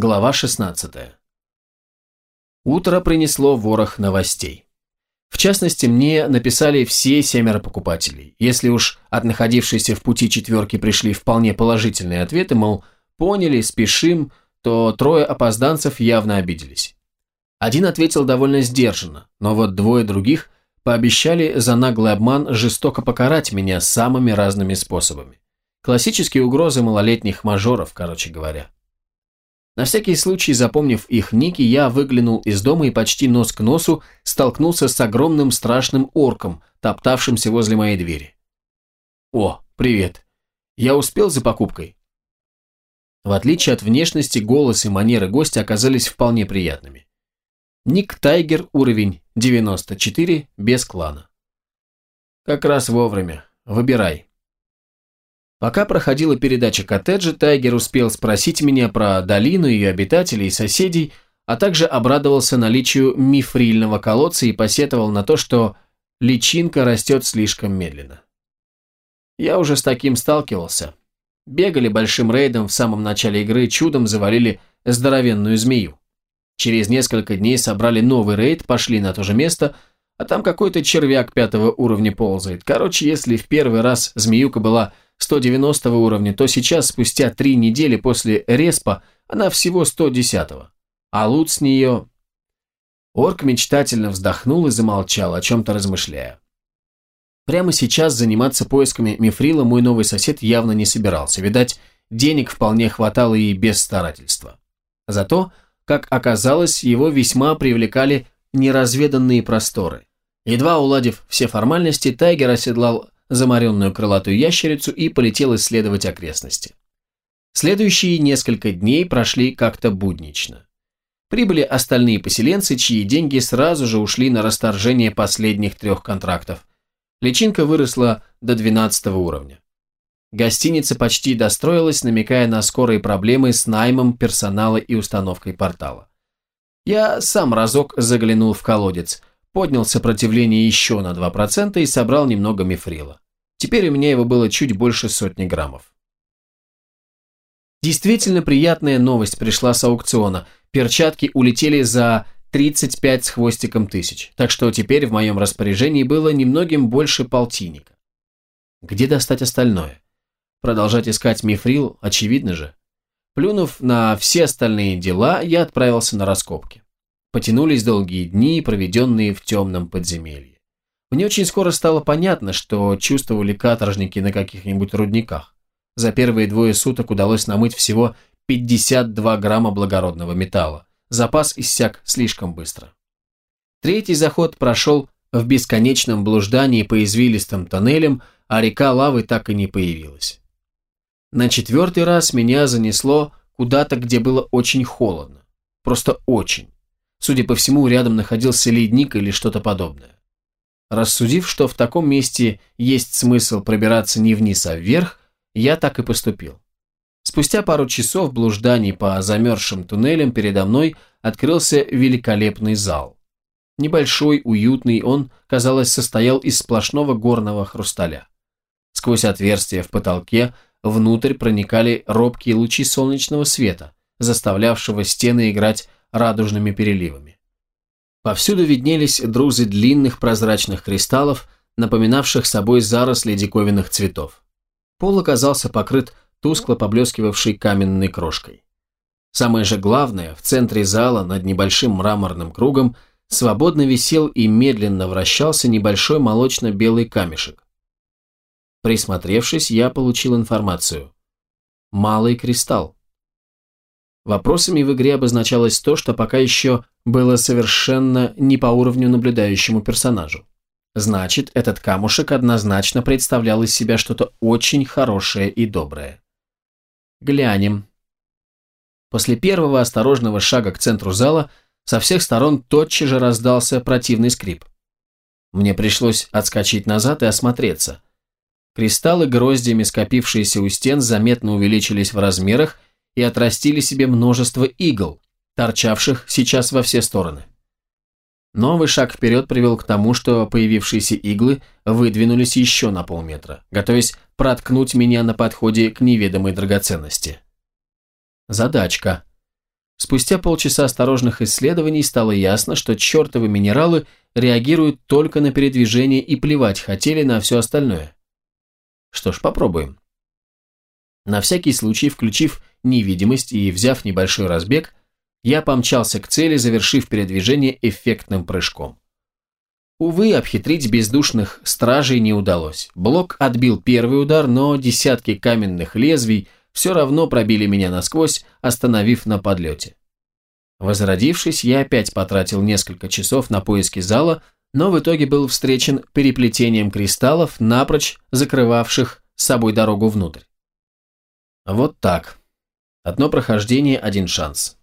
Глава 16. Утро принесло ворох новостей. В частности, мне написали все семеро покупателей. Если уж от находившейся в пути четверки пришли вполне положительные ответы, мол, поняли, спешим, то трое опозданцев явно обиделись. Один ответил довольно сдержанно, но вот двое других пообещали за наглый обман жестоко покарать меня самыми разными способами. Классические угрозы малолетних мажоров, короче говоря. На всякий случай, запомнив их ники, я выглянул из дома и почти нос к носу столкнулся с огромным страшным орком, топтавшимся возле моей двери. «О, привет. Я успел за покупкой?» В отличие от внешности, голос и манеры гостя оказались вполне приятными. Ник Тайгер, уровень 94, без клана. «Как раз вовремя. Выбирай». Пока проходила передача коттеджа, Тайгер успел спросить меня про долину, ее обитателей и соседей, а также обрадовался наличию мифрильного колодца и посетовал на то, что личинка растет слишком медленно. Я уже с таким сталкивался. Бегали большим рейдом в самом начале игры, чудом завалили здоровенную змею. Через несколько дней собрали новый рейд, пошли на то же место, а там какой-то червяк пятого уровня ползает. Короче, если в первый раз змеюка была 190 уровня, то сейчас, спустя три недели после респа, она всего 110 -го. А лут с нее... Орк мечтательно вздохнул и замолчал, о чем-то размышляя. Прямо сейчас заниматься поисками мифрила мой новый сосед явно не собирался. Видать, денег вполне хватало и без старательства. Зато, как оказалось, его весьма привлекали неразведанные просторы. Едва уладив все формальности, Тайгер оседлал замаренную крылатую ящерицу и полетел исследовать окрестности. Следующие несколько дней прошли как-то буднично. Прибыли остальные поселенцы, чьи деньги сразу же ушли на расторжение последних трех контрактов. Личинка выросла до 12 уровня. Гостиница почти достроилась, намекая на скорые проблемы с наймом персонала и установкой портала. Я сам разок заглянул в колодец – поднял сопротивление еще на 2% и собрал немного мифрила. Теперь у меня его было чуть больше сотни граммов. Действительно приятная новость пришла с аукциона. Перчатки улетели за 35 с хвостиком тысяч, так что теперь в моем распоряжении было немногим больше полтинника. Где достать остальное? Продолжать искать мифрил, очевидно же. Плюнув на все остальные дела, я отправился на раскопки. Потянулись долгие дни, проведенные в темном подземелье. Мне очень скоро стало понятно, что чувствовали каторжники на каких-нибудь рудниках. За первые двое суток удалось намыть всего 52 грамма благородного металла. Запас иссяк слишком быстро. Третий заход прошел в бесконечном блуждании по извилистым тоннелям, а река лавы так и не появилась. На четвертый раз меня занесло куда-то, где было очень холодно. Просто очень. Судя по всему, рядом находился ледник или что-то подобное. Рассудив, что в таком месте есть смысл пробираться не вниз, а вверх, я так и поступил. Спустя пару часов блужданий по замерзшим туннелям передо мной открылся великолепный зал. Небольшой, уютный, он, казалось, состоял из сплошного горного хрусталя. Сквозь отверстия в потолке внутрь проникали робкие лучи солнечного света, заставлявшего стены играть радужными переливами. Повсюду виднелись друзы длинных прозрачных кристаллов, напоминавших собой заросли диковинных цветов. Пол оказался покрыт тускло поблескивавшей каменной крошкой. Самое же главное, в центре зала над небольшим мраморным кругом свободно висел и медленно вращался небольшой молочно-белый камешек. Присмотревшись, я получил информацию. Малый кристалл. Вопросами в игре обозначалось то, что пока еще было совершенно не по уровню наблюдающему персонажу. Значит, этот камушек однозначно представлял из себя что-то очень хорошее и доброе. Глянем. После первого осторожного шага к центру зала со всех сторон тотчас же раздался противный скрип. Мне пришлось отскочить назад и осмотреться. Кристаллы, гроздьями скопившиеся у стен, заметно увеличились в размерах и отрастили себе множество игл, торчавших сейчас во все стороны. Новый шаг вперед привел к тому, что появившиеся иглы выдвинулись еще на полметра, готовясь проткнуть меня на подходе к неведомой драгоценности. Задачка. Спустя полчаса осторожных исследований стало ясно, что чертовы минералы реагируют только на передвижение и плевать хотели на все остальное. Что ж, попробуем. На всякий случай, включив невидимость и взяв небольшой разбег, я помчался к цели, завершив передвижение эффектным прыжком. Увы, обхитрить бездушных стражей не удалось. Блок отбил первый удар, но десятки каменных лезвий все равно пробили меня насквозь, остановив на подлете. Возродившись, я опять потратил несколько часов на поиски зала, но в итоге был встречен переплетением кристаллов, напрочь закрывавших с собой дорогу внутрь. Вот так. Одно прохождение, один шанс.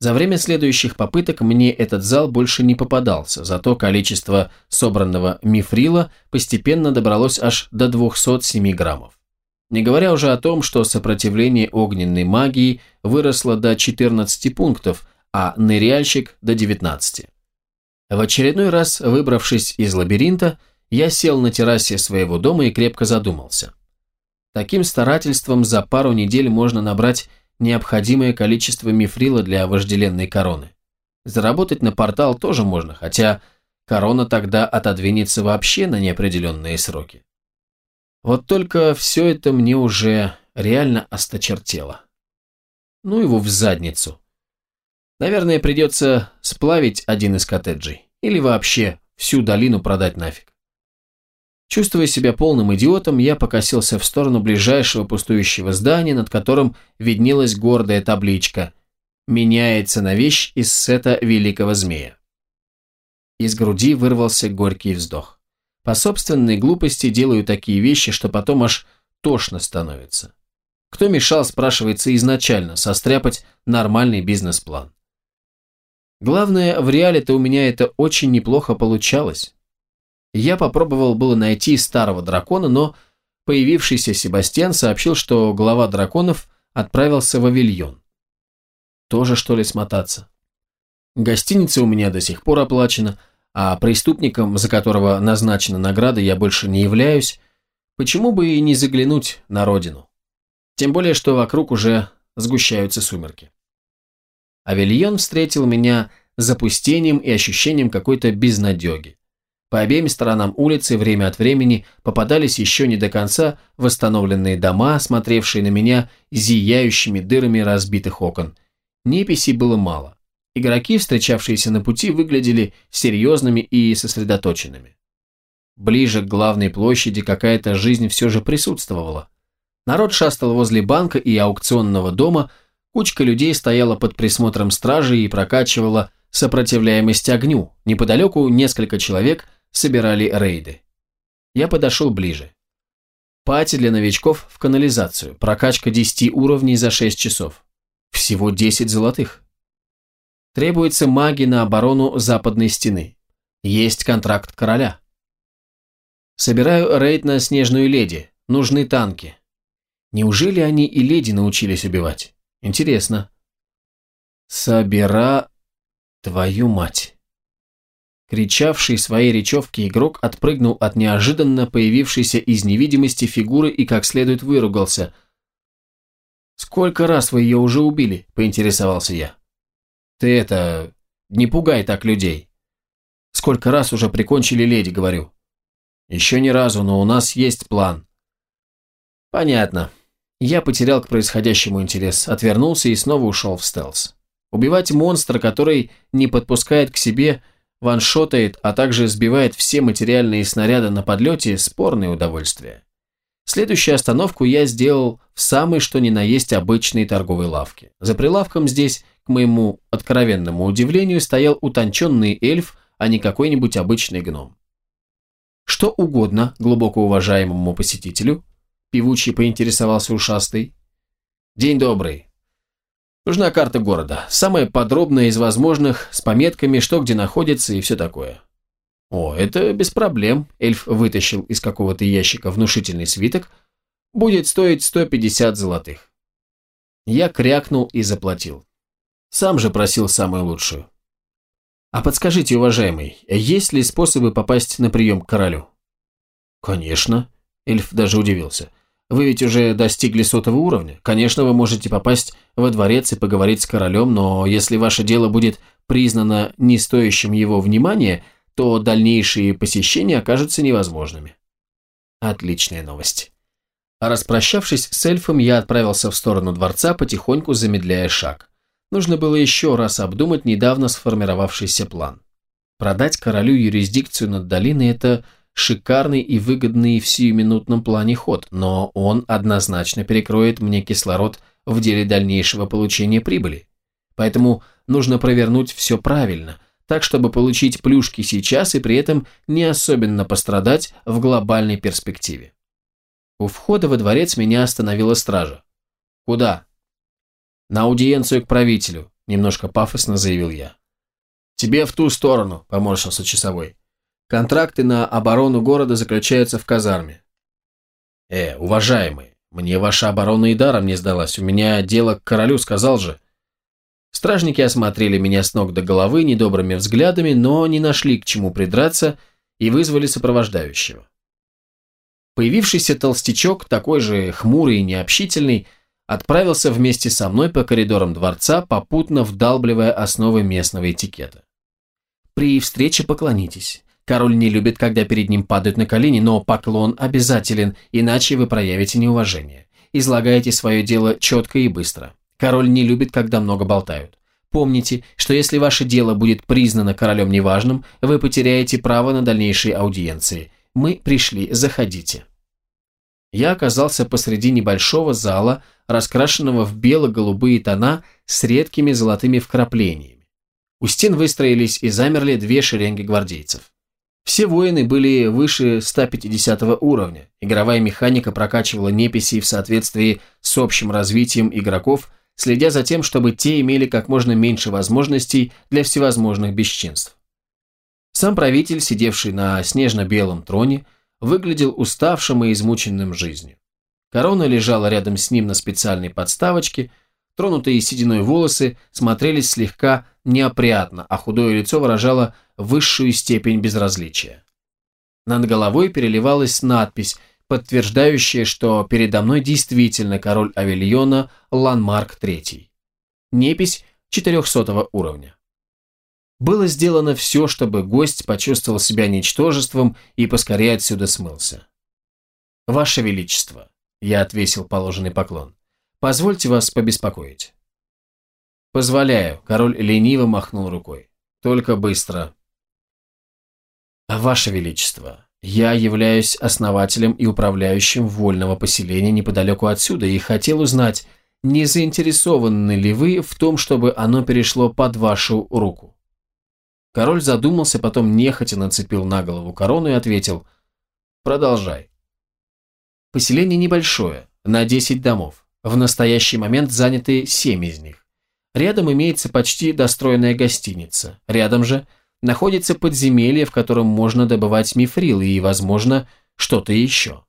За время следующих попыток мне этот зал больше не попадался, зато количество собранного мифрила постепенно добралось аж до 207 граммов. Не говоря уже о том, что сопротивление огненной магии выросло до 14 пунктов, а ныряльщик до 19. В очередной раз, выбравшись из лабиринта, я сел на террасе своего дома и крепко задумался. Таким старательством за пару недель можно набрать необходимое количество мифрила для вожделенной короны. Заработать на портал тоже можно, хотя корона тогда отодвинется вообще на неопределенные сроки. Вот только все это мне уже реально осточертело. Ну его в задницу. Наверное, придется сплавить один из коттеджей. Или вообще всю долину продать нафиг. Чувствуя себя полным идиотом, я покосился в сторону ближайшего пустующего здания, над которым виднелась гордая табличка «Меняется на вещь из сета великого змея». Из груди вырвался горький вздох. По собственной глупости делаю такие вещи, что потом аж тошно становится. Кто мешал, спрашивается изначально, состряпать нормальный бизнес-план. Главное, в реале-то у меня это очень неплохо получалось. Я попробовал было найти старого дракона, но появившийся Себастьян сообщил, что глава драконов отправился в Авильон. Тоже что ли смотаться? Гостиница у меня до сих пор оплачена, а преступником, за которого назначена награда, я больше не являюсь. Почему бы и не заглянуть на родину? Тем более, что вокруг уже сгущаются сумерки. Авильон встретил меня запустением и ощущением какой-то безнадеги. По обеим сторонам улицы время от времени попадались еще не до конца восстановленные дома, смотревшие на меня зияющими дырами разбитых окон. Неписей было мало. Игроки, встречавшиеся на пути, выглядели серьезными и сосредоточенными. Ближе к главной площади какая-то жизнь все же присутствовала. Народ шастал возле банка и аукционного дома, кучка людей стояла под присмотром стражи и прокачивала сопротивляемость огню. Неподалеку несколько человек – собирали рейды. Я подошел ближе. Пати для новичков в канализацию. Прокачка 10 уровней за 6 часов. Всего 10 золотых. Требуется маги на оборону западной стены. Есть контракт короля. Собираю рейд на снежную леди. Нужны танки. Неужели они и леди научились убивать? Интересно. Собира... Твою мать. Кричавший своей речевке игрок отпрыгнул от неожиданно появившейся из невидимости фигуры и как следует выругался. «Сколько раз вы ее уже убили?» – поинтересовался я. «Ты это... не пугай так людей. Сколько раз уже прикончили леди, говорю?» «Еще ни разу, но у нас есть план». «Понятно». Я потерял к происходящему интерес, отвернулся и снова ушел в стелс. Убивать монстра, который не подпускает к себе – ваншотает, а также сбивает все материальные снаряды на подлете – спорное удовольствие. Следующую остановку я сделал в самой что ни на есть обычной торговой лавке. За прилавком здесь, к моему откровенному удивлению, стоял утонченный эльф, а не какой-нибудь обычный гном. Что угодно глубоко уважаемому посетителю, певучий поинтересовался ушастый. День добрый, Нужна карта города, самая подробная из возможных, с пометками, что где находится и все такое. О, это без проблем, эльф вытащил из какого-то ящика внушительный свиток, будет стоить 150 золотых. Я крякнул и заплатил. Сам же просил самую лучшую. А подскажите, уважаемый, есть ли способы попасть на прием к королю? Конечно, эльф даже удивился. Вы ведь уже достигли сотого уровня. Конечно, вы можете попасть во дворец и поговорить с королем, но если ваше дело будет признано не стоящим его внимания, то дальнейшие посещения окажутся невозможными. Отличная новость. Распрощавшись с эльфом, я отправился в сторону дворца, потихоньку замедляя шаг. Нужно было еще раз обдумать недавно сформировавшийся план. Продать королю юрисдикцию над долиной – это шикарный и выгодный в сиюминутном плане ход, но он однозначно перекроет мне кислород в деле дальнейшего получения прибыли. Поэтому нужно провернуть все правильно, так чтобы получить плюшки сейчас и при этом не особенно пострадать в глобальной перспективе. У входа во дворец меня остановила стража. «Куда?» «На аудиенцию к правителю», – немножко пафосно заявил я. «Тебе в ту сторону», – поморщился часовой. Контракты на оборону города заключаются в казарме. Э, уважаемый, мне ваша оборона и даром не сдалась. У меня дело к королю, сказал же. Стражники осмотрели меня с ног до головы недобрыми взглядами, но не нашли к чему придраться и вызвали сопровождающего. Появившийся толстячок, такой же хмурый и необщительный, отправился вместе со мной по коридорам дворца, попутно вдалбливая основы местного этикета. При встрече поклонитесь. Король не любит, когда перед ним падают на колени, но поклон обязателен, иначе вы проявите неуважение. Излагайте свое дело четко и быстро. Король не любит, когда много болтают. Помните, что если ваше дело будет признано королем неважным, вы потеряете право на дальнейшие аудиенции. Мы пришли, заходите. Я оказался посреди небольшого зала, раскрашенного в бело-голубые тона с редкими золотыми вкраплениями. У стен выстроились и замерли две шеренги гвардейцев. Все воины были выше 150 уровня. Игровая механика прокачивала неписи в соответствии с общим развитием игроков, следя за тем, чтобы те имели как можно меньше возможностей для всевозможных бесчинств. Сам правитель, сидевший на снежно-белом троне, выглядел уставшим и измученным жизнью. Корона лежала рядом с ним на специальной подставочке, тронутые сединой волосы смотрелись слегка неопрятно, а худое лицо выражало высшую степень безразличия. Над головой переливалась надпись, подтверждающая, что передо мной действительно король Авильона Ланмарк III. Непись 400 уровня. Было сделано все, чтобы гость почувствовал себя ничтожеством и поскорее отсюда смылся. «Ваше Величество», — я отвесил положенный поклон, — «позвольте вас побеспокоить». «Позволяю», — король лениво махнул рукой. «Только быстро». «Ваше Величество, я являюсь основателем и управляющим вольного поселения неподалеку отсюда и хотел узнать, не заинтересованы ли вы в том, чтобы оно перешло под вашу руку?» Король задумался, потом нехотя нацепил на голову корону и ответил «Продолжай». Поселение небольшое, на 10 домов. В настоящий момент заняты 7 из них. Рядом имеется почти достроенная гостиница. Рядом же находится подземелье, в котором можно добывать мифрил и, возможно, что-то еще.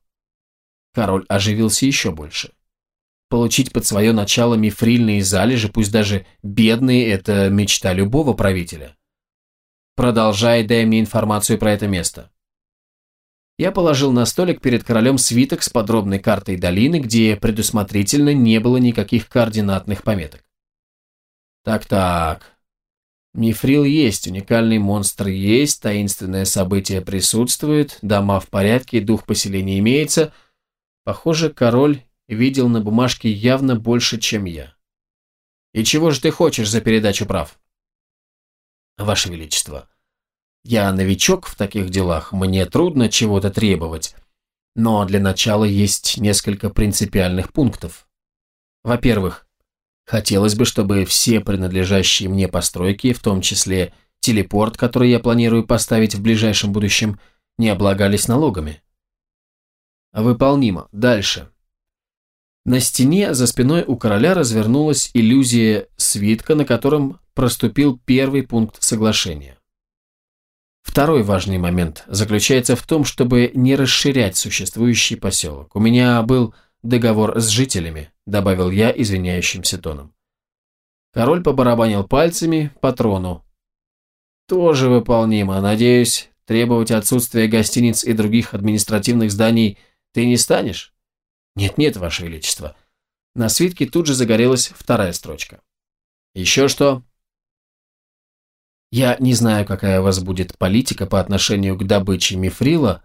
Король оживился еще больше. Получить под свое начало мифрильные залежи, пусть даже бедные, это мечта любого правителя. Продолжай, дай мне информацию про это место. Я положил на столик перед королем свиток с подробной картой долины, где предусмотрительно не было никаких координатных пометок. Так-так. Мифрил есть, уникальный монстр есть, таинственное событие присутствует, дома в порядке, дух поселения имеется. Похоже, король видел на бумажке явно больше, чем я. И чего же ты хочешь за передачу прав? Ваше Величество, я новичок в таких делах, мне трудно чего-то требовать, но для начала есть несколько принципиальных пунктов. Во-первых, Хотелось бы, чтобы все принадлежащие мне постройки, в том числе телепорт, который я планирую поставить в ближайшем будущем, не облагались налогами. Выполнимо. Дальше. На стене за спиной у короля развернулась иллюзия свитка, на котором проступил первый пункт соглашения. Второй важный момент заключается в том, чтобы не расширять существующий поселок. У меня был договор с жителями, добавил я извиняющимся тоном. Король побарабанил пальцами по трону. Тоже выполнимо. Надеюсь, требовать отсутствия гостиниц и других административных зданий ты не станешь? Нет-нет, Ваше Величество. На свитке тут же загорелась вторая строчка. Еще что? Я не знаю, какая у вас будет политика по отношению к добыче мифрила,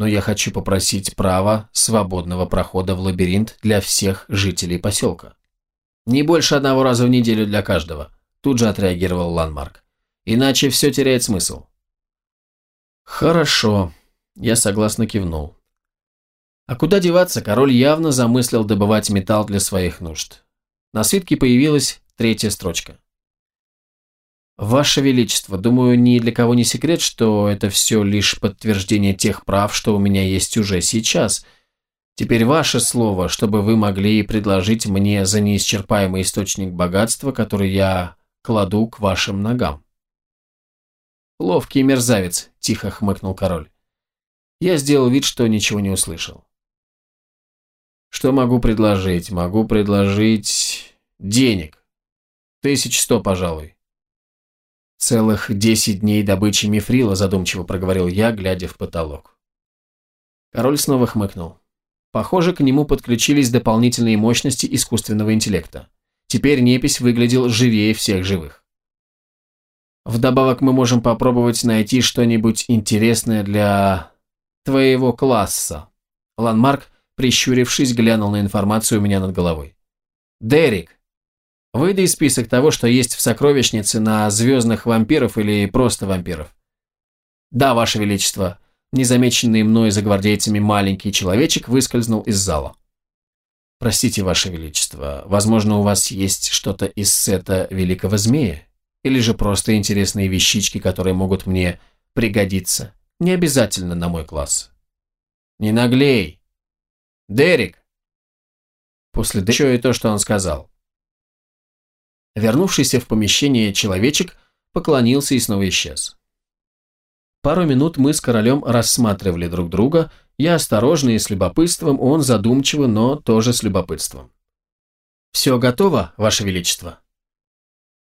но я хочу попросить права свободного прохода в лабиринт для всех жителей поселка. Не больше одного раза в неделю для каждого, тут же отреагировал Ланмарк. Иначе все теряет смысл. Хорошо, я согласно кивнул. А куда деваться, король явно замыслил добывать металл для своих нужд. На свитке появилась третья строчка. «Ваше Величество, думаю, ни для кого не секрет, что это все лишь подтверждение тех прав, что у меня есть уже сейчас. Теперь ваше слово, чтобы вы могли предложить мне за неисчерпаемый источник богатства, который я кладу к вашим ногам». «Ловкий мерзавец», – тихо хмыкнул король. Я сделал вид, что ничего не услышал. «Что могу предложить? Могу предложить денег. Тысяч сто, пожалуй. «Целых десять дней добычи мифрила», задумчиво проговорил я, глядя в потолок. Король снова хмыкнул. Похоже, к нему подключились дополнительные мощности искусственного интеллекта. Теперь непись выглядел живее всех живых. Вдобавок мы можем попробовать найти что-нибудь интересное для твоего класса. Ланмарк, прищурившись, глянул на информацию у меня над головой. Дерек, Выдай список того, что есть в сокровищнице на звездных вампиров или просто вампиров. Да, Ваше Величество. Незамеченный мной за гвардейцами маленький человечек выскользнул из зала. Простите, Ваше Величество, возможно, у вас есть что-то из сета Великого Змея? Или же просто интересные вещички, которые могут мне пригодиться? Не обязательно на мой класс. Не наглей. Дерек. После еще и то, что он сказал. Вернувшийся в помещение человечек поклонился и снова исчез. Пару минут мы с королем рассматривали друг друга, я осторожно и с любопытством, он задумчиво, но тоже с любопытством. «Все готово, Ваше Величество?»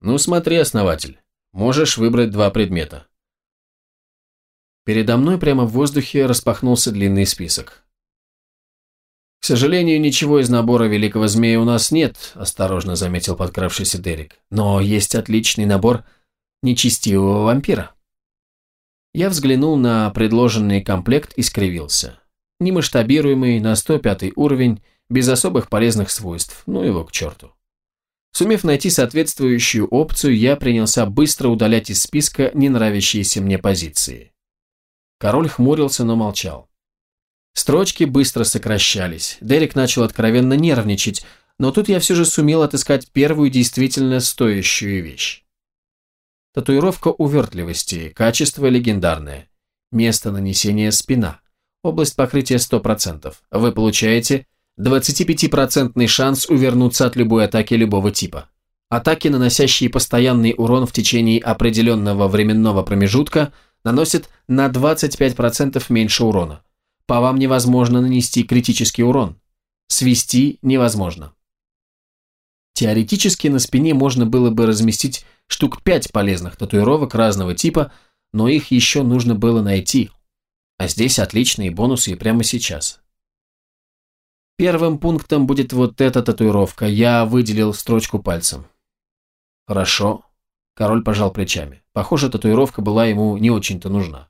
«Ну смотри, основатель, можешь выбрать два предмета». Передо мной прямо в воздухе распахнулся длинный список. «К сожалению, ничего из набора Великого Змея у нас нет», – осторожно заметил подкравшийся Дерек. «Но есть отличный набор нечестивого вампира». Я взглянул на предложенный комплект и скривился. Немасштабируемый, на 105 уровень, без особых полезных свойств, ну его к черту. Сумев найти соответствующую опцию, я принялся быстро удалять из списка ненравящиеся мне позиции. Король хмурился, но молчал. Строчки быстро сокращались. Дерек начал откровенно нервничать, но тут я все же сумел отыскать первую действительно стоящую вещь. Татуировка увертливости, качество легендарное. Место нанесения спина. Область покрытия 100%. Вы получаете 25% шанс увернуться от любой атаки любого типа. Атаки, наносящие постоянный урон в течение определенного временного промежутка, наносят на 25% меньше урона. По вам невозможно нанести критический урон. Свести невозможно. Теоретически на спине можно было бы разместить штук пять полезных татуировок разного типа, но их еще нужно было найти. А здесь отличные бонусы и прямо сейчас. Первым пунктом будет вот эта татуировка. Я выделил строчку пальцем. Хорошо. Король пожал плечами. Похоже, татуировка была ему не очень-то нужна.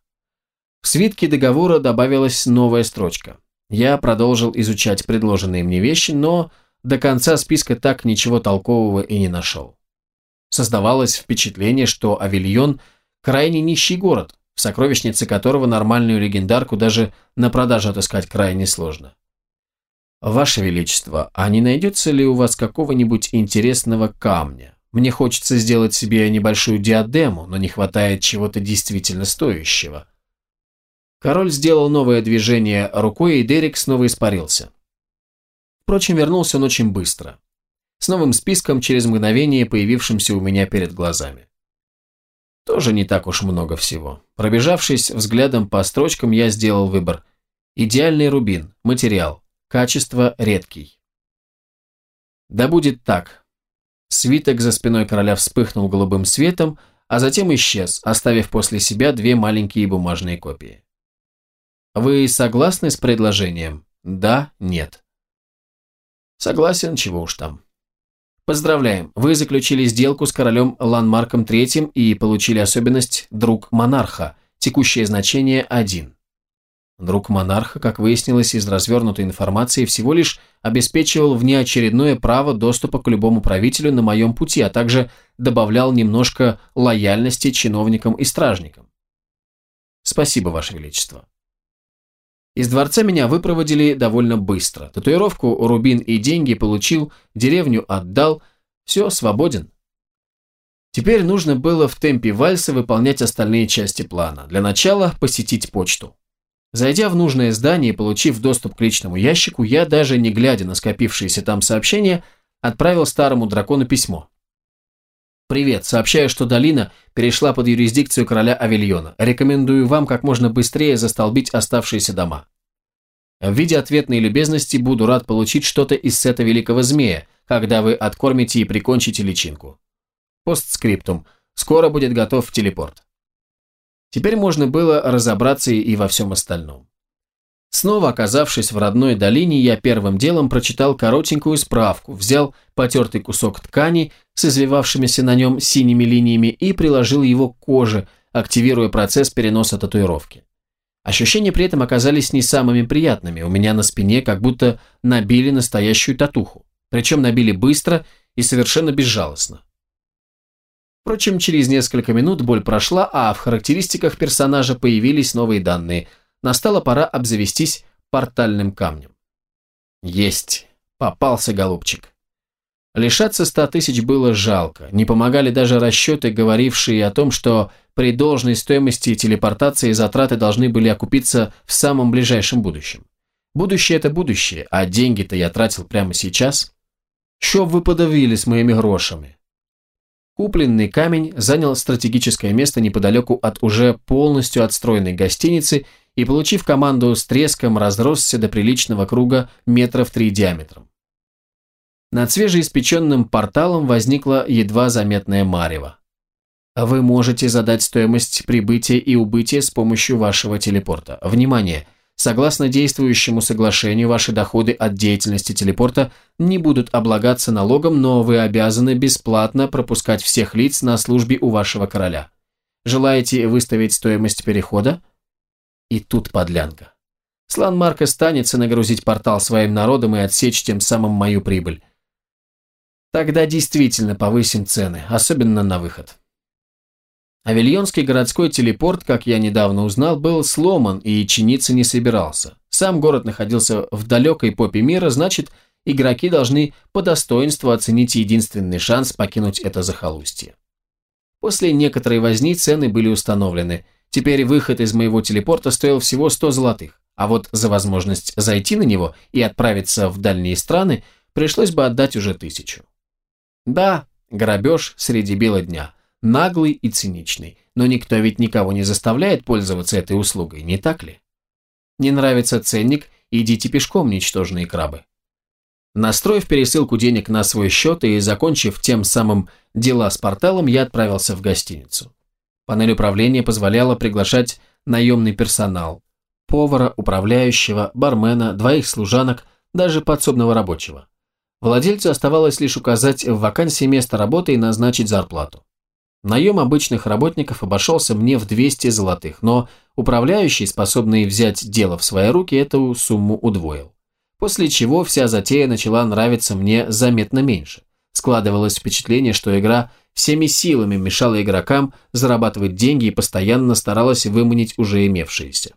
В свитке договора добавилась новая строчка. Я продолжил изучать предложенные мне вещи, но до конца списка так ничего толкового и не нашел. Создавалось впечатление, что Авильон – крайне нищий город, в сокровищнице которого нормальную легендарку даже на продажу отыскать крайне сложно. «Ваше Величество, а не найдется ли у вас какого-нибудь интересного камня? Мне хочется сделать себе небольшую диадему, но не хватает чего-то действительно стоящего». Король сделал новое движение рукой, и Дерек снова испарился. Впрочем, вернулся он очень быстро. С новым списком через мгновение, появившимся у меня перед глазами. Тоже не так уж много всего. Пробежавшись взглядом по строчкам, я сделал выбор. Идеальный рубин, материал, качество редкий. Да будет так. Свиток за спиной короля вспыхнул голубым светом, а затем исчез, оставив после себя две маленькие бумажные копии. Вы согласны с предложением? Да, нет. Согласен, чего уж там. Поздравляем, вы заключили сделку с королем Ланмарком III и получили особенность «друг монарха», текущее значение 1. Друг монарха, как выяснилось из развернутой информации, всего лишь обеспечивал внеочередное право доступа к любому правителю на моем пути, а также добавлял немножко лояльности чиновникам и стражникам. Спасибо, Ваше Величество. Из дворца меня выпроводили довольно быстро. Татуировку, рубин и деньги получил, деревню отдал. Все, свободен. Теперь нужно было в темпе вальса выполнять остальные части плана. Для начала посетить почту. Зайдя в нужное здание и получив доступ к личному ящику, я, даже не глядя на скопившиеся там сообщения, отправил старому дракону письмо. «Привет, сообщаю, что долина перешла под юрисдикцию короля Авильона. Рекомендую вам как можно быстрее застолбить оставшиеся дома. В виде ответной любезности буду рад получить что-то из сета Великого Змея, когда вы откормите и прикончите личинку. Постскриптум. Скоро будет готов телепорт». Теперь можно было разобраться и во всем остальном. Снова оказавшись в родной долине, я первым делом прочитал коротенькую справку, взял потертый кусок ткани с извивавшимися на нем синими линиями и приложил его к коже, активируя процесс переноса татуировки. Ощущения при этом оказались не самыми приятными, у меня на спине как будто набили настоящую татуху. Причем набили быстро и совершенно безжалостно. Впрочем, через несколько минут боль прошла, а в характеристиках персонажа появились новые данные – Настала пора обзавестись портальным камнем. Есть. Попался, голубчик. Лишаться ста тысяч было жалко. Не помогали даже расчеты, говорившие о том, что при должной стоимости телепортации затраты должны были окупиться в самом ближайшем будущем. Будущее – это будущее, а деньги-то я тратил прямо сейчас. Що вы подавили с моими грошами? Купленный камень занял стратегическое место неподалеку от уже полностью отстроенной гостиницы и, получив команду с треском, разросся до приличного круга метров три диаметром. Над свежеиспеченным порталом возникла едва заметная марево. Вы можете задать стоимость прибытия и убытия с помощью вашего телепорта. Внимание! Согласно действующему соглашению, ваши доходы от деятельности телепорта не будут облагаться налогом, но вы обязаны бесплатно пропускать всех лиц на службе у вашего короля. Желаете выставить стоимость перехода? И тут подлянка. Слан Марк останется нагрузить портал своим народом и отсечь тем самым мою прибыль. Тогда действительно повысим цены, особенно на выход. Авильонский городской телепорт, как я недавно узнал, был сломан и чиниться не собирался. Сам город находился в далекой попе мира, значит, игроки должны по достоинству оценить единственный шанс покинуть это захолустье. После некоторой возни цены были установлены – Теперь выход из моего телепорта стоил всего 100 золотых, а вот за возможность зайти на него и отправиться в дальние страны пришлось бы отдать уже тысячу. Да, грабеж среди бела дня, наглый и циничный, но никто ведь никого не заставляет пользоваться этой услугой, не так ли? Не нравится ценник, идите пешком, ничтожные крабы. Настроив пересылку денег на свой счет и закончив тем самым дела с порталом, я отправился в гостиницу. Панель управления позволяла приглашать наемный персонал, повара, управляющего, бармена, двоих служанок, даже подсобного рабочего. Владельцу оставалось лишь указать в вакансии место работы и назначить зарплату. Наем обычных работников обошелся мне в 200 золотых, но управляющий, способный взять дело в свои руки, эту сумму удвоил. После чего вся затея начала нравиться мне заметно меньше. Складывалось впечатление, что игра всеми силами мешала игрокам зарабатывать деньги и постоянно старалась выманить уже имевшиеся.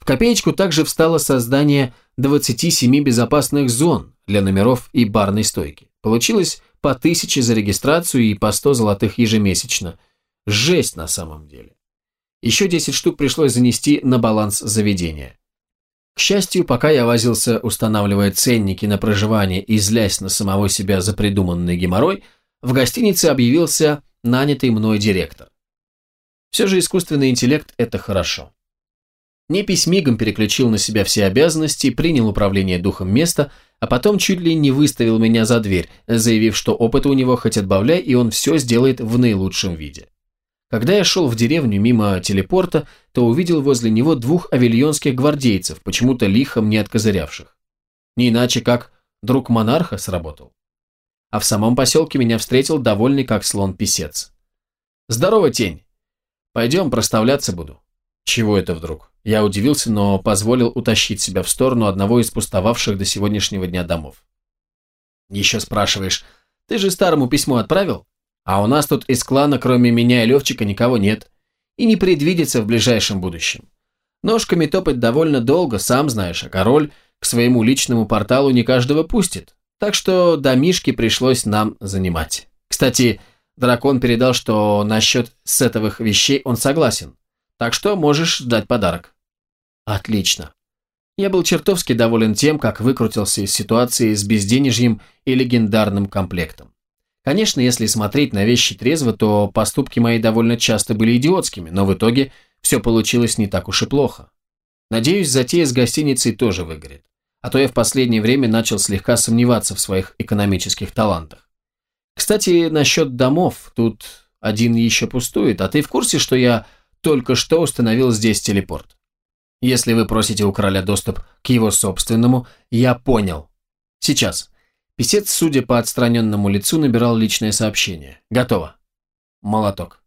В копеечку также встало создание 27 безопасных зон для номеров и барной стойки. Получилось по 1000 за регистрацию и по 100 золотых ежемесячно. Жесть на самом деле. Еще 10 штук пришлось занести на баланс заведения. К счастью, пока я возился, устанавливая ценники на проживание и злясь на самого себя за придуманный геморрой, в гостинице объявился нанятый мной директор. Все же искусственный интеллект – это хорошо. Непись мигом переключил на себя все обязанности, принял управление духом места, а потом чуть ли не выставил меня за дверь, заявив, что опыта у него хоть отбавляй, и он все сделает в наилучшем виде. Когда я шел в деревню мимо телепорта, то увидел возле него двух авильонских гвардейцев, почему-то лихо мне откозырявших. Не иначе как Друг монарха сработал. А в самом поселке меня встретил довольный как слон писец. «Здорово, тень. Пойдем, проставляться буду». Чего это вдруг? Я удивился, но позволил утащить себя в сторону одного из пустовавших до сегодняшнего дня домов. Еще спрашиваешь, ты же старому письмо отправил? А у нас тут из клана, кроме меня и Левчика, никого нет. И не предвидится в ближайшем будущем. Ножками топать довольно долго, сам знаешь, а король к своему личному порталу не каждого пустит. Так что домишки пришлось нам занимать. Кстати, дракон передал, что насчет сетовых вещей он согласен. Так что можешь ждать подарок. Отлично. Я был чертовски доволен тем, как выкрутился из ситуации с безденежьем и легендарным комплектом. Конечно, если смотреть на вещи трезво, то поступки мои довольно часто были идиотскими, но в итоге все получилось не так уж и плохо. Надеюсь, затея с гостиницей тоже выгорит. А то я в последнее время начал слегка сомневаться в своих экономических талантах. Кстати, насчет домов, тут один еще пустует, а ты в курсе, что я только что установил здесь телепорт? Если вы просите у короля доступ к его собственному, я понял. Сейчас. Писец, судя по отстраненному лицу, набирал личное сообщение. Готово. Молоток.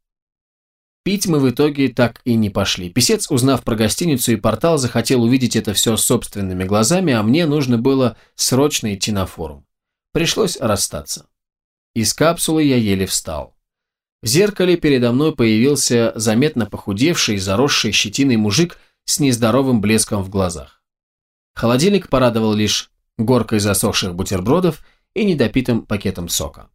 Пить мы в итоге так и не пошли. Песец, узнав про гостиницу и портал, захотел увидеть это все собственными глазами, а мне нужно было срочно идти на форум. Пришлось расстаться. Из капсулы я еле встал. В зеркале передо мной появился заметно похудевший, заросший щетиной мужик с нездоровым блеском в глазах. Холодильник порадовал лишь горкой засохших бутербродов и недопитым пакетом сока.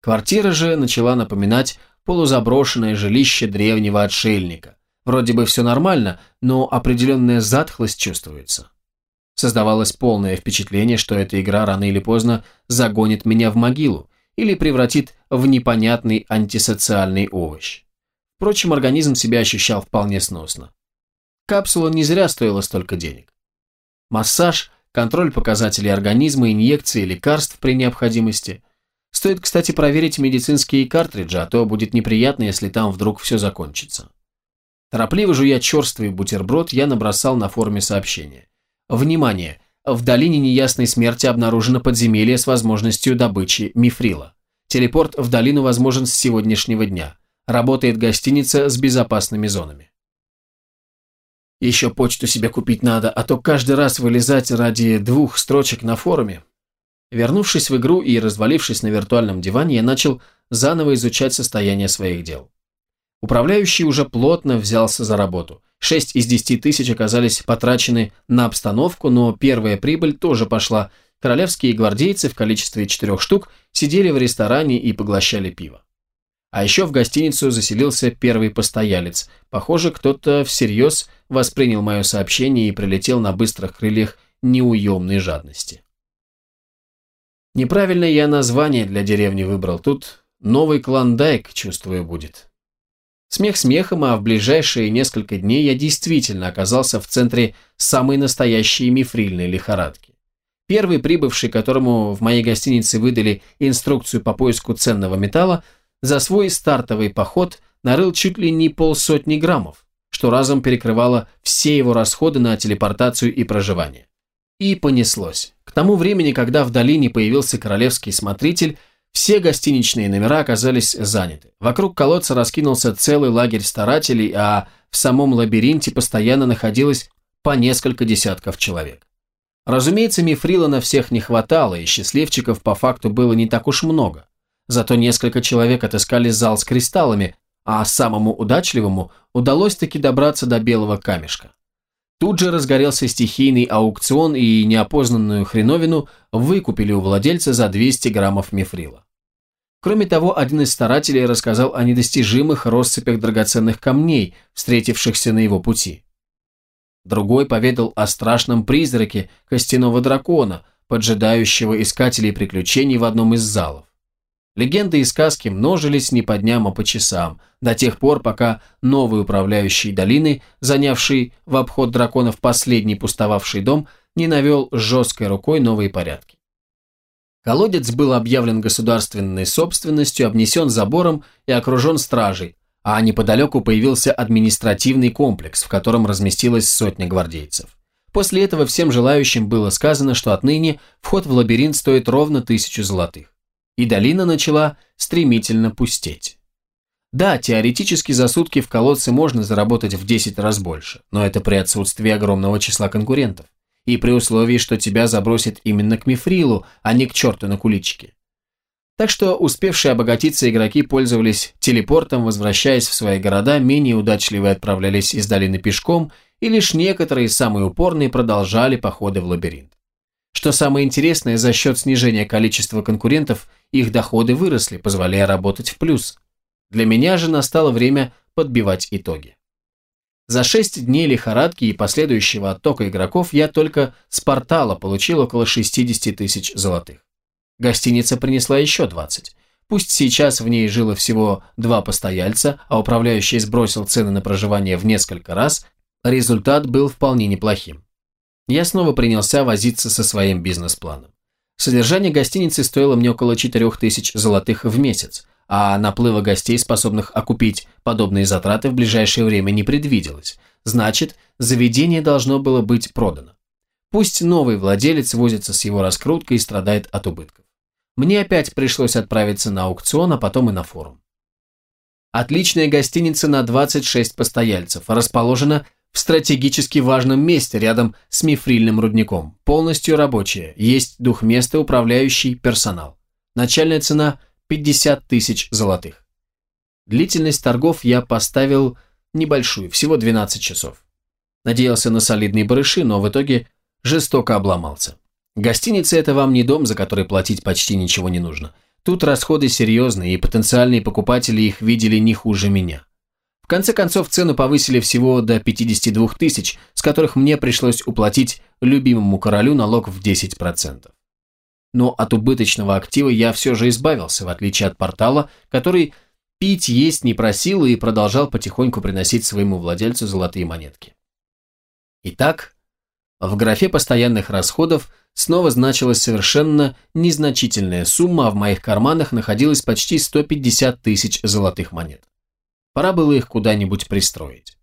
Квартира же начала напоминать полузаброшенное жилище древнего отшельника. Вроде бы все нормально, но определенная затхлость чувствуется. Создавалось полное впечатление, что эта игра рано или поздно загонит меня в могилу или превратит в непонятный антисоциальный овощ. Впрочем, организм себя ощущал вполне сносно. Капсула не зря стоила столько денег. Массаж, контроль показателей организма, инъекции лекарств при необходимости – Стоит, кстати, проверить медицинские картриджи, а то будет неприятно, если там вдруг все закончится. Торопливо жуя черствый бутерброд, я набросал на форуме сообщение. Внимание! В долине неясной смерти обнаружено подземелье с возможностью добычи мифрила. Телепорт в долину возможен с сегодняшнего дня. Работает гостиница с безопасными зонами. Еще почту себе купить надо, а то каждый раз вылезать ради двух строчек на форуме Вернувшись в игру и развалившись на виртуальном диване, я начал заново изучать состояние своих дел. Управляющий уже плотно взялся за работу. Шесть из десяти тысяч оказались потрачены на обстановку, но первая прибыль тоже пошла. Королевские гвардейцы в количестве четырех штук сидели в ресторане и поглощали пиво. А еще в гостиницу заселился первый постоялец. Похоже, кто-то всерьез воспринял мое сообщение и прилетел на быстрых крыльях неуемной жадности. Неправильное я название для деревни выбрал. Тут новый клондайк, чувствую, будет. Смех смехом, а в ближайшие несколько дней я действительно оказался в центре самой настоящей мифрильной лихорадки. Первый прибывший, которому в моей гостинице выдали инструкцию по поиску ценного металла, за свой стартовый поход нарыл чуть ли не полсотни граммов, что разом перекрывало все его расходы на телепортацию и проживание. И понеслось. К тому времени, когда в долине появился королевский смотритель, все гостиничные номера оказались заняты. Вокруг колодца раскинулся целый лагерь старателей, а в самом лабиринте постоянно находилось по несколько десятков человек. Разумеется, мифрила на всех не хватало, и счастливчиков по факту было не так уж много. Зато несколько человек отыскали зал с кристаллами, а самому удачливому удалось таки добраться до белого камешка. Тут же разгорелся стихийный аукцион и неопознанную хреновину выкупили у владельца за 200 граммов мифрила. Кроме того, один из старателей рассказал о недостижимых россыпях драгоценных камней, встретившихся на его пути. Другой поведал о страшном призраке костяного дракона, поджидающего искателей приключений в одном из залов. Легенды и сказки множились не по дням, а по часам, до тех пор, пока новый управляющий долины, занявший в обход драконов последний пустовавший дом, не навел жесткой рукой новые порядки. Колодец был объявлен государственной собственностью, обнесен забором и окружен стражей, а неподалеку появился административный комплекс, в котором разместилась сотня гвардейцев. После этого всем желающим было сказано, что отныне вход в лабиринт стоит ровно тысячу золотых. И долина начала стремительно пустеть. Да, теоретически за сутки в колодце можно заработать в 10 раз больше, но это при отсутствии огромного числа конкурентов. И при условии, что тебя забросит именно к мифрилу, а не к черту на куличке. Так что успевшие обогатиться игроки пользовались телепортом, возвращаясь в свои города, менее удачливые отправлялись из долины пешком, и лишь некоторые, самые упорные, продолжали походы в лабиринт. Что самое интересное, за счет снижения количества конкурентов их доходы выросли, позволяя работать в плюс. Для меня же настало время подбивать итоги. За шесть дней лихорадки и последующего оттока игроков я только с портала получил около 60 тысяч золотых. Гостиница принесла еще 20. Пусть сейчас в ней жило всего два постояльца, а управляющий сбросил цены на проживание в несколько раз, результат был вполне неплохим. Я снова принялся возиться со своим бизнес-планом. Содержание гостиницы стоило мне около 4000 золотых в месяц, а наплыва гостей, способных окупить подобные затраты, в ближайшее время не предвиделось. Значит, заведение должно было быть продано. Пусть новый владелец возится с его раскруткой и страдает от убытков. Мне опять пришлось отправиться на аукцион, а потом и на форум. Отличная гостиница на 26 постояльцев, расположена в стратегически важном месте рядом с мифрильным рудником, полностью рабочая, есть двухместный управляющий персонал. Начальная цена 50 тысяч золотых. Длительность торгов я поставил небольшую, всего 12 часов. Надеялся на солидные барыши, но в итоге жестоко обломался. Гостиница – это вам не дом, за который платить почти ничего не нужно. Тут расходы серьезные, и потенциальные покупатели их видели не хуже меня. Конце концов, цену повысили всего до 52 тысяч, с которых мне пришлось уплатить любимому королю налог в 10%. Но от убыточного актива я все же избавился, в отличие от портала, который пить есть не просил и продолжал потихоньку приносить своему владельцу золотые монетки. Итак, в графе постоянных расходов снова значилась совершенно незначительная сумма, а в моих карманах находилось почти 150 тысяч золотых монет. Пора было их куда-нибудь пристроить.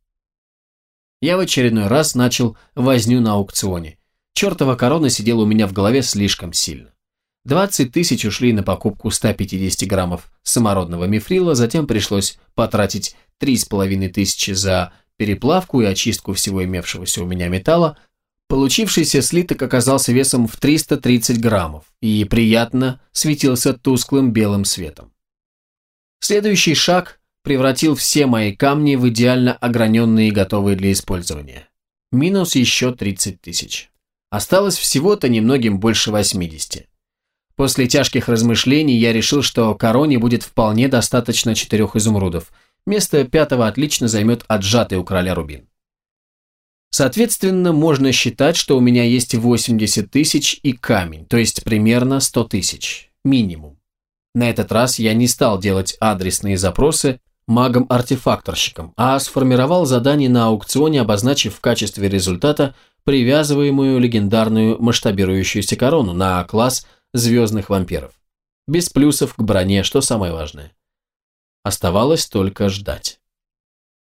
Я в очередной раз начал возню на аукционе. Чертова корона сидела у меня в голове слишком сильно. 20 тысяч ушли на покупку 150 граммов самородного мифрила, затем пришлось потратить 3,5 тысячи за переплавку и очистку всего имевшегося у меня металла, Получившийся слиток оказался весом в 330 граммов и приятно светился тусклым белым светом. Следующий шаг превратил все мои камни в идеально ограненные и готовые для использования. Минус еще 30 тысяч. Осталось всего-то немногим больше 80. После тяжких размышлений я решил, что короне будет вполне достаточно четырех изумрудов. Место пятого отлично займет отжатый у короля рубин. Соответственно, можно считать, что у меня есть 80 тысяч и камень, то есть примерно 100 тысяч, минимум. На этот раз я не стал делать адресные запросы магом-артефакторщиком, а сформировал задание на аукционе, обозначив в качестве результата привязываемую легендарную масштабирующуюся корону на класс звездных вампиров. Без плюсов к броне, что самое важное. Оставалось только ждать.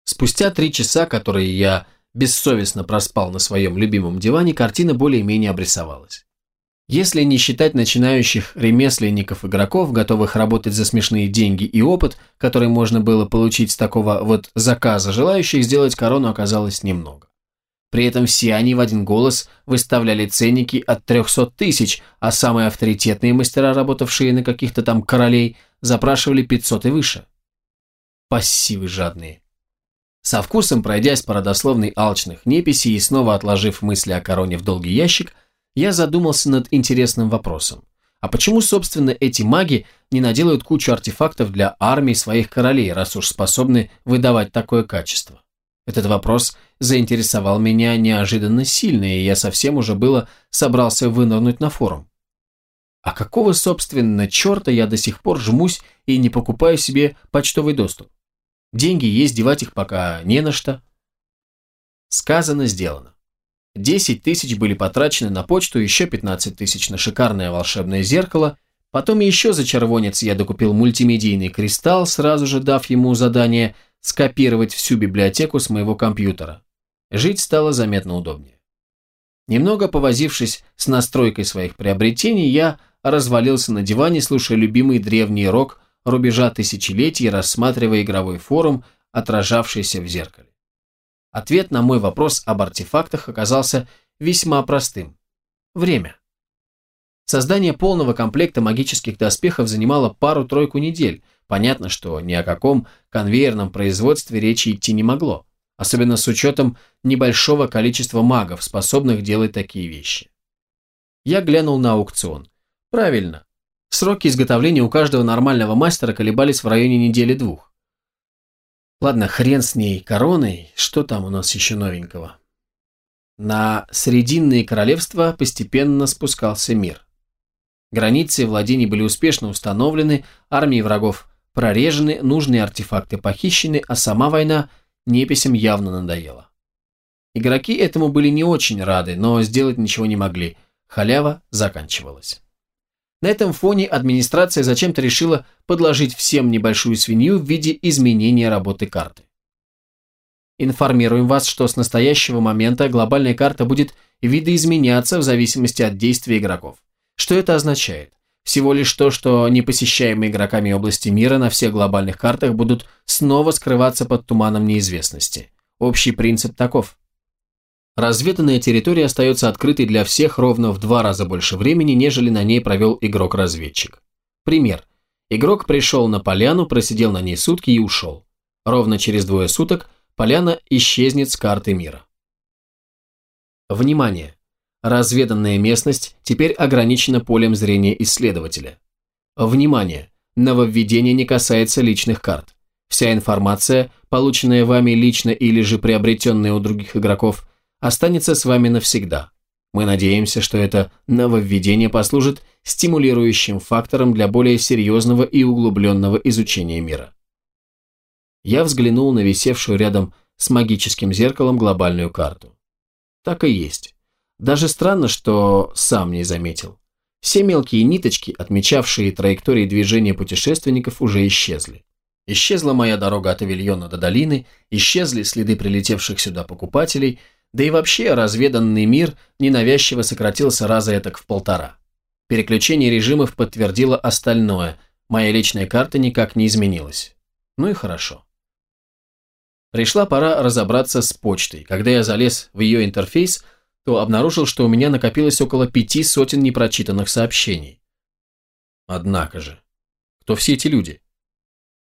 Спустя три часа, которые я бессовестно проспал на своем любимом диване, картина более-менее обрисовалась. Если не считать начинающих ремесленников-игроков, готовых работать за смешные деньги и опыт, который можно было получить с такого вот заказа, желающих сделать корону оказалось немного. При этом все они в один голос выставляли ценники от 300 тысяч, а самые авторитетные мастера, работавшие на каких-то там королей, запрашивали 500 и выше. Пассивы жадные. Со вкусом пройдясь по родословной алчных неписей и снова отложив мысли о короне в долгий ящик, я задумался над интересным вопросом. А почему, собственно, эти маги не наделают кучу артефактов для армии своих королей, раз уж способны выдавать такое качество? Этот вопрос заинтересовал меня неожиданно сильно, и я совсем уже было собрался вынырнуть на форум. А какого, собственно, черта я до сих пор жмусь и не покупаю себе почтовый доступ? Деньги есть, девать их пока не на что. Сказано, сделано. 10 тысяч были потрачены на почту, еще 15 тысяч на шикарное волшебное зеркало, потом еще за червонец я докупил мультимедийный кристалл, сразу же дав ему задание скопировать всю библиотеку с моего компьютера. Жить стало заметно удобнее. Немного повозившись с настройкой своих приобретений, я развалился на диване, слушая любимый древний рок рубежа тысячелетий, рассматривая игровой форум, отражавшийся в зеркале. Ответ на мой вопрос об артефактах оказался весьма простым. Время. Создание полного комплекта магических доспехов занимало пару-тройку недель. Понятно, что ни о каком конвейерном производстве речи идти не могло, особенно с учетом небольшого количества магов, способных делать такие вещи. Я глянул на аукцион. Правильно. Сроки изготовления у каждого нормального мастера колебались в районе недели-двух. Ладно, хрен с ней, короной, что там у нас еще новенького? На Срединные королевства постепенно спускался мир. Границы владений были успешно установлены, армии врагов прорежены, нужные артефакты похищены, а сама война неписям явно надоела. Игроки этому были не очень рады, но сделать ничего не могли. Халява заканчивалась. На этом фоне администрация зачем-то решила подложить всем небольшую свинью в виде изменения работы карты. Информируем вас, что с настоящего момента глобальная карта будет видоизменяться в зависимости от действий игроков. Что это означает? Всего лишь то, что непосещаемые игроками области мира на всех глобальных картах будут снова скрываться под туманом неизвестности. Общий принцип таков. Разведанная территория остается открытой для всех ровно в два раза больше времени, нежели на ней провел игрок-разведчик. Пример. Игрок пришел на поляну, просидел на ней сутки и ушел. Ровно через двое суток поляна исчезнет с карты мира. Внимание! Разведанная местность теперь ограничена полем зрения исследователя. Внимание! Нововведение не касается личных карт. Вся информация, полученная вами лично или же приобретенная у других игроков, останется с вами навсегда. Мы надеемся, что это нововведение послужит стимулирующим фактором для более серьезного и углубленного изучения мира. Я взглянул на висевшую рядом с магическим зеркалом глобальную карту. Так и есть. Даже странно, что сам не заметил. Все мелкие ниточки, отмечавшие траектории движения путешественников, уже исчезли. Исчезла моя дорога от Авильона до долины, исчезли следы прилетевших сюда покупателей – да и вообще разведанный мир ненавязчиво сократился раза этак в полтора. Переключение режимов подтвердило остальное, моя личная карта никак не изменилась. Ну и хорошо. Пришла пора разобраться с почтой. Когда я залез в ее интерфейс, то обнаружил, что у меня накопилось около пяти сотен непрочитанных сообщений. Однако же, кто все эти люди?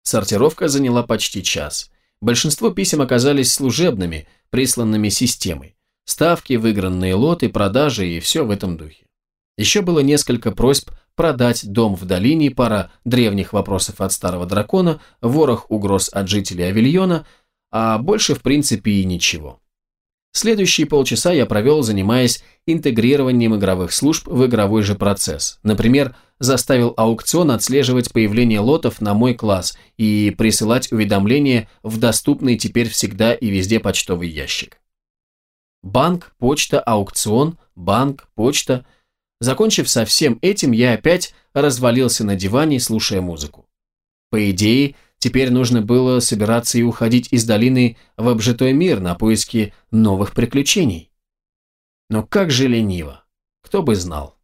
Сортировка заняла почти час. Большинство писем оказались служебными – присланными системой. Ставки, выигранные лоты, продажи и все в этом духе. Еще было несколько просьб продать дом в долине, пара древних вопросов от старого дракона, ворох угроз от жителей Авильона, а больше в принципе и ничего. Следующие полчаса я провел, занимаясь интегрированием игровых служб в игровой же процесс. Например, заставил аукцион отслеживать появление лотов на мой класс и присылать уведомления в доступный теперь всегда и везде почтовый ящик. Банк, почта, аукцион, банк, почта. Закончив со всем этим, я опять развалился на диване, слушая музыку. По идее, Теперь нужно было собираться и уходить из долины в обжитой мир на поиски новых приключений. Но как же лениво, кто бы знал.